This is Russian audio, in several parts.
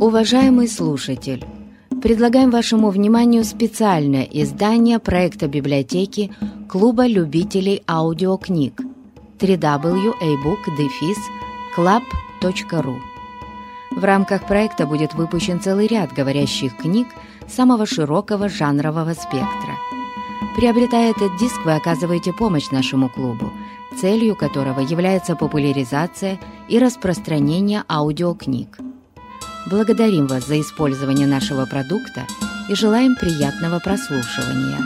Уважаемый слушатель, предлагаем вашему вниманию специальное издание проекта библиотеки Клуба любителей аудиокниг www.ebook-club.ru В рамках проекта будет выпущен целый ряд говорящих книг самого широкого жанрового спектра. Приобретая этот диск, вы оказываете помощь нашему клубу, целью которого является популяризация и распространение аудиокниг. Благодарим вас за использование нашего продукта и желаем приятного прослушивания.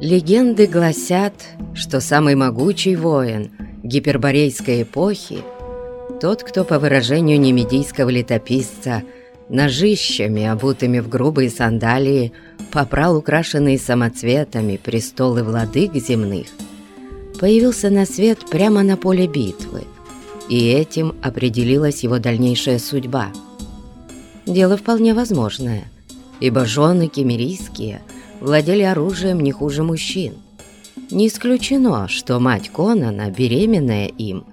Легенды гласят, что самый могучий воин гиперборейской эпохи тот, кто, по выражению немедийского летописца, ножищами, обутыми в грубые сандалии, попрал украшенные самоцветами престолы владык земных, появился на свет прямо на поле битвы, и этим определилась его дальнейшая судьба. Дело вполне возможное, ибо жены кемерийские – владели оружием не хуже мужчин. Не исключено, что мать Конана, беременная им,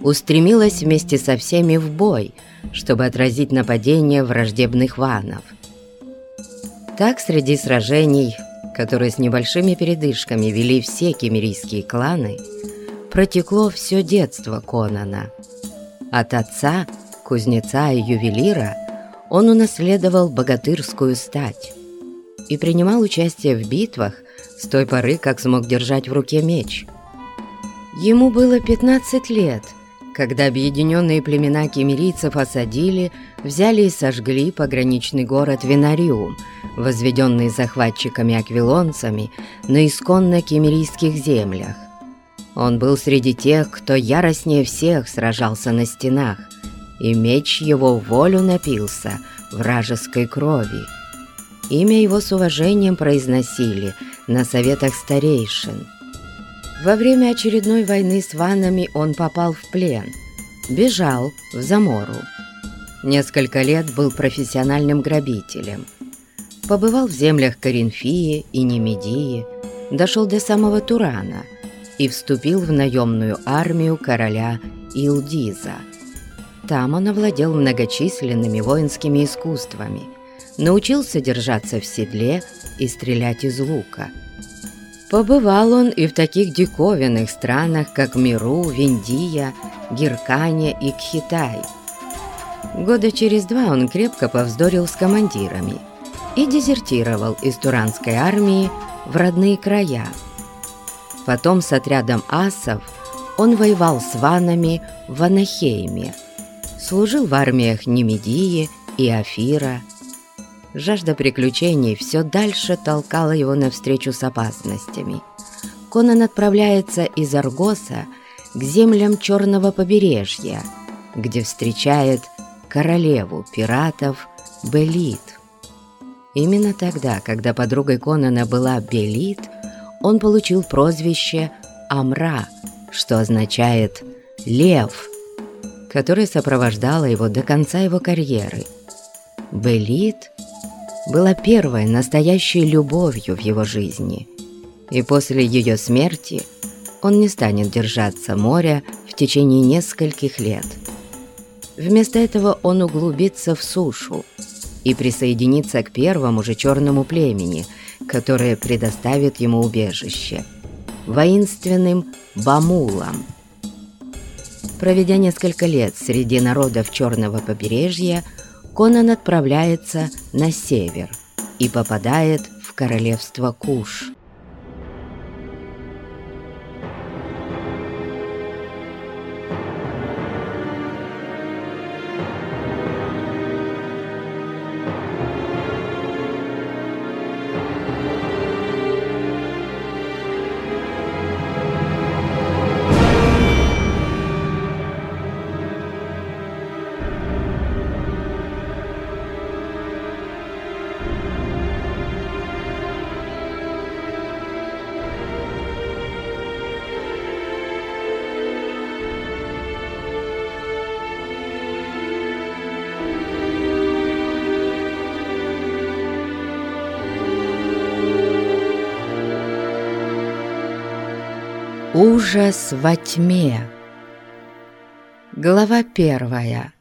устремилась вместе со всеми в бой, чтобы отразить нападение враждебных ванов. Так, среди сражений, которые с небольшими передышками вели все кемерийские кланы, протекло все детство Конана. От отца, кузнеца и ювелира, он унаследовал богатырскую стать и принимал участие в битвах с той поры, как смог держать в руке меч. Ему было 15 лет, когда объединенные племена кемерийцев осадили, взяли и сожгли пограничный город Винариум, возведенный захватчиками-аквилонцами на исконно кемерийских землях. Он был среди тех, кто яростнее всех сражался на стенах, и меч его волю напился вражеской крови. Имя его с уважением произносили на советах старейшин. Во время очередной войны с ванами он попал в плен, бежал в Замору. Несколько лет был профессиональным грабителем. Побывал в землях Коринфии и Немедии, дошел до самого Турана и вступил в наемную армию короля Илдиза. Там он овладел многочисленными воинскими искусствами – научился держаться в седле и стрелять из лука. Побывал он и в таких диковинных странах, как Миру, Виндия, Гиркания и Кхитай. Года через два он крепко повздорил с командирами и дезертировал из Туранской армии в родные края. Потом с отрядом асов он воевал с ванами в Анахейме, служил в армиях Немедии и Афира, Жажда приключений все дальше толкала его навстречу с опасностями. Конан отправляется из Аргоса к землям Черного побережья, где встречает королеву пиратов Белит. Именно тогда, когда подругой Конана была Белит, он получил прозвище Амра, что означает «лев», которое сопровождало его до конца его карьеры. Белит была первой настоящей любовью в его жизни. И после ее смерти он не станет держаться моря в течение нескольких лет. Вместо этого он углубится в сушу и присоединится к первому же черному племени, которое предоставит ему убежище – воинственным Бамулам. Проведя несколько лет среди народов Черного побережья, Конан отправляется на север и попадает в королевство Куш. Ужас во тьме. Глава первая.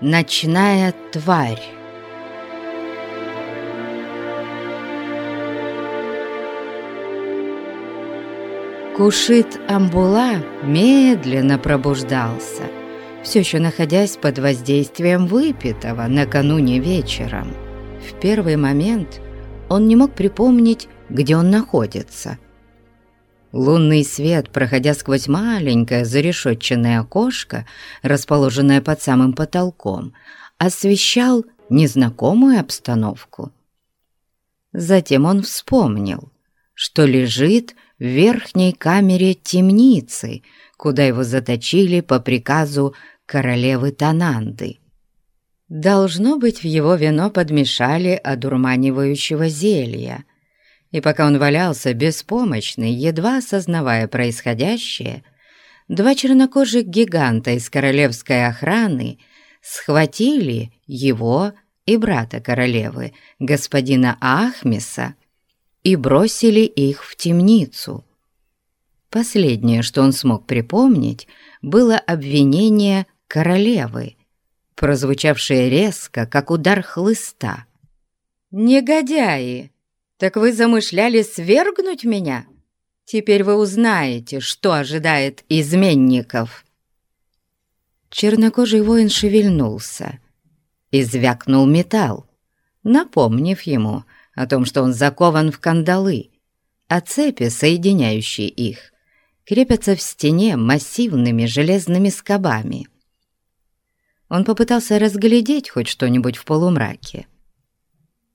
Ночная тварь. Кушит Амбула медленно пробуждался, все еще находясь под воздействием выпитого накануне вечером. В первый момент он не мог припомнить, где он находится – Лунный свет, проходя сквозь маленькое зарешетченное окошко, расположенное под самым потолком, освещал незнакомую обстановку. Затем он вспомнил, что лежит в верхней камере темницы, куда его заточили по приказу королевы Тананды. Должно быть, в его вино подмешали одурманивающего зелья — и пока он валялся беспомощный, едва осознавая происходящее, два чернокожих гиганта из королевской охраны схватили его и брата королевы, господина Ахмиса, и бросили их в темницу. Последнее, что он смог припомнить, было обвинение королевы, прозвучавшее резко, как удар хлыста. «Негодяи!» «Так вы замышляли свергнуть меня? Теперь вы узнаете, что ожидает изменников». Чернокожий воин шевельнулся и звякнул металл, напомнив ему о том, что он закован в кандалы, а цепи, соединяющие их, крепятся в стене массивными железными скобами. Он попытался разглядеть хоть что-нибудь в полумраке.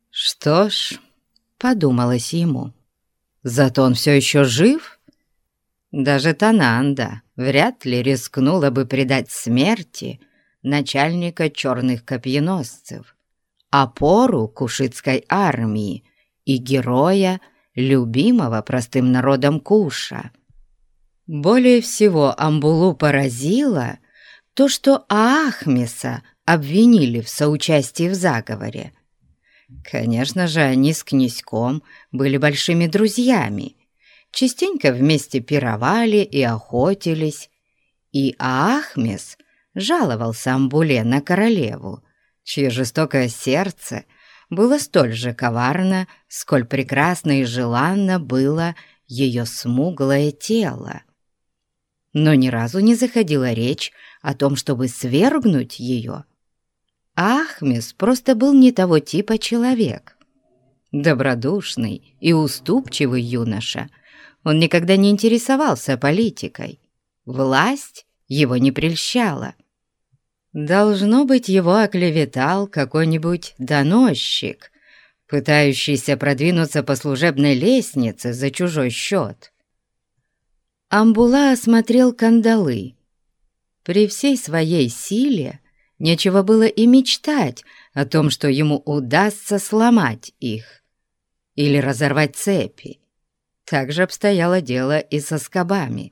Что ж подумалось ему. Зато он все еще жив. Даже Тананда вряд ли рискнула бы предать смерти начальника черных копьеносцев, опору кушитской армии и героя, любимого простым народом Куша. Более всего Амбулу поразило то, что Аахмеса обвинили в соучастии в заговоре, Конечно же, они с князьком были большими друзьями, частенько вместе пировали и охотились, и Ахмес жаловался Амбуле на королеву, чье жестокое сердце было столь же коварно, сколь прекрасно и желанно было ее смуглое тело. Но ни разу не заходила речь о том, чтобы свергнуть ее – Ахмес просто был не того типа человек. Добродушный и уступчивый юноша, он никогда не интересовался политикой. Власть его не прельщала. Должно быть, его оклеветал какой-нибудь доносчик, пытающийся продвинуться по служебной лестнице за чужой счет. Амбула осмотрел кандалы. При всей своей силе Нечего было и мечтать о том, что ему удастся сломать их или разорвать цепи. Так же обстояло дело и со скобами.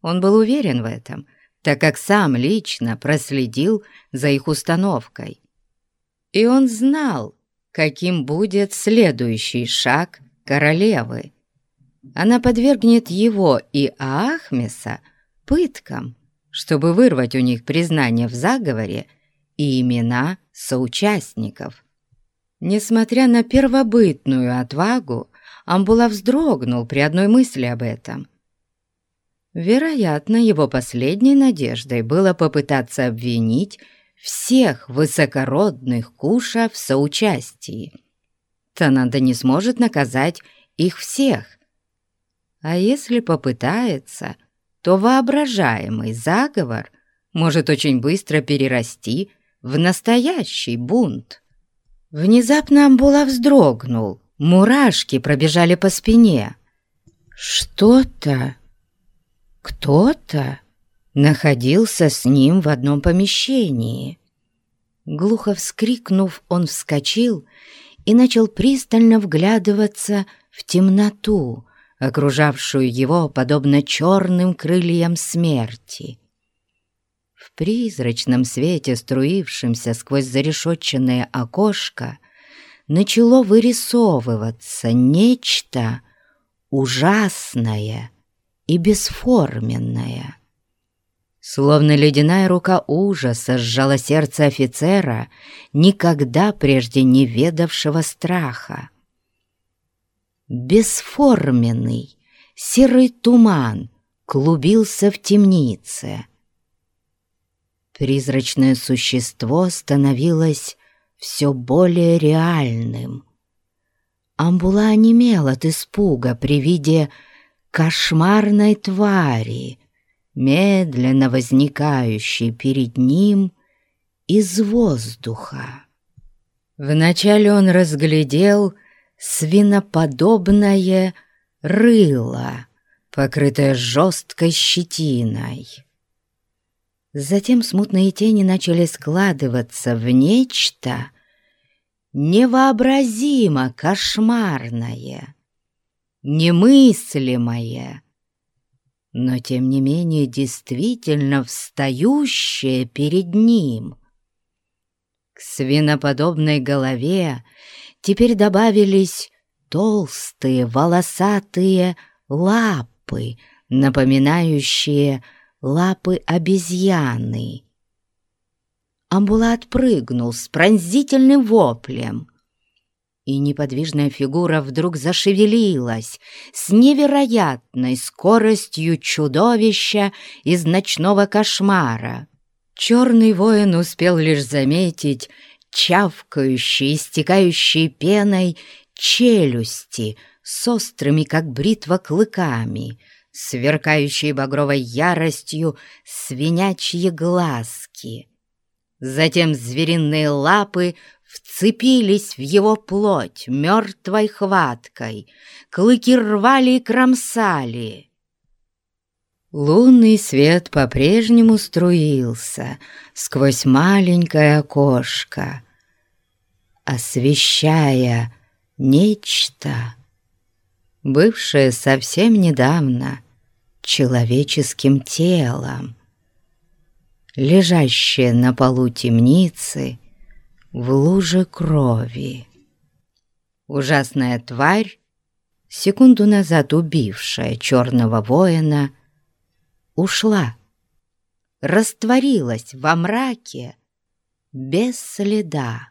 Он был уверен в этом, так как сам лично проследил за их установкой. И он знал, каким будет следующий шаг королевы. Она подвергнет его и Аахмеса пыткам, чтобы вырвать у них признание в заговоре и имена соучастников. Несмотря на первобытную отвагу, Амбула вздрогнул при одной мысли об этом. Вероятно, его последней надеждой было попытаться обвинить всех высокородных Куша в соучастии. Тананда не сможет наказать их всех. А если попытается, то воображаемый заговор может очень быстро перерасти в настоящий бунт. Внезапно Амбула вздрогнул, мурашки пробежали по спине. Что-то, кто-то находился с ним в одном помещении. Глухо вскрикнув, он вскочил и начал пристально вглядываться в темноту, окружавшую его подобно черным крыльям смерти призрачном свете, струившемся сквозь зарешетченное окошко, начало вырисовываться нечто ужасное и бесформенное. Словно ледяная рука ужаса сжала сердце офицера, никогда прежде не ведавшего страха. Бесформенный, серый туман клубился в темнице. Призрачное существо становилось все более реальным. Амбула онемел от испуга при виде кошмарной твари, медленно возникающей перед ним из воздуха. Вначале он разглядел свиноподобное рыло, покрытое жесткой щетиной. Затем смутные тени начали складываться в нечто невообразимо кошмарное, немыслимое, но тем не менее действительно встающее перед ним. К свиноподобной голове теперь добавились толстые волосатые лапы, напоминающие лапы обезьяны. Амбулат прыгнул с пронзительным воплем, и неподвижная фигура вдруг зашевелилась с невероятной скоростью чудовища из ночного кошмара. Черный воин успел лишь заметить чавкающие, истекающие пеной челюсти с острыми, как бритва, клыками — сверкающие багровой яростью свинячьи глазки. Затем звериные лапы вцепились в его плоть мертвой хваткой, клыки рвали и кромсали. Лунный свет по-прежнему струился сквозь маленькое окошко, освещая нечто, бывшее совсем недавно человеческим телом, лежащее на полу темницы в луже крови. Ужасная тварь, секунду назад убившая черного воина, ушла, растворилась во мраке без следа.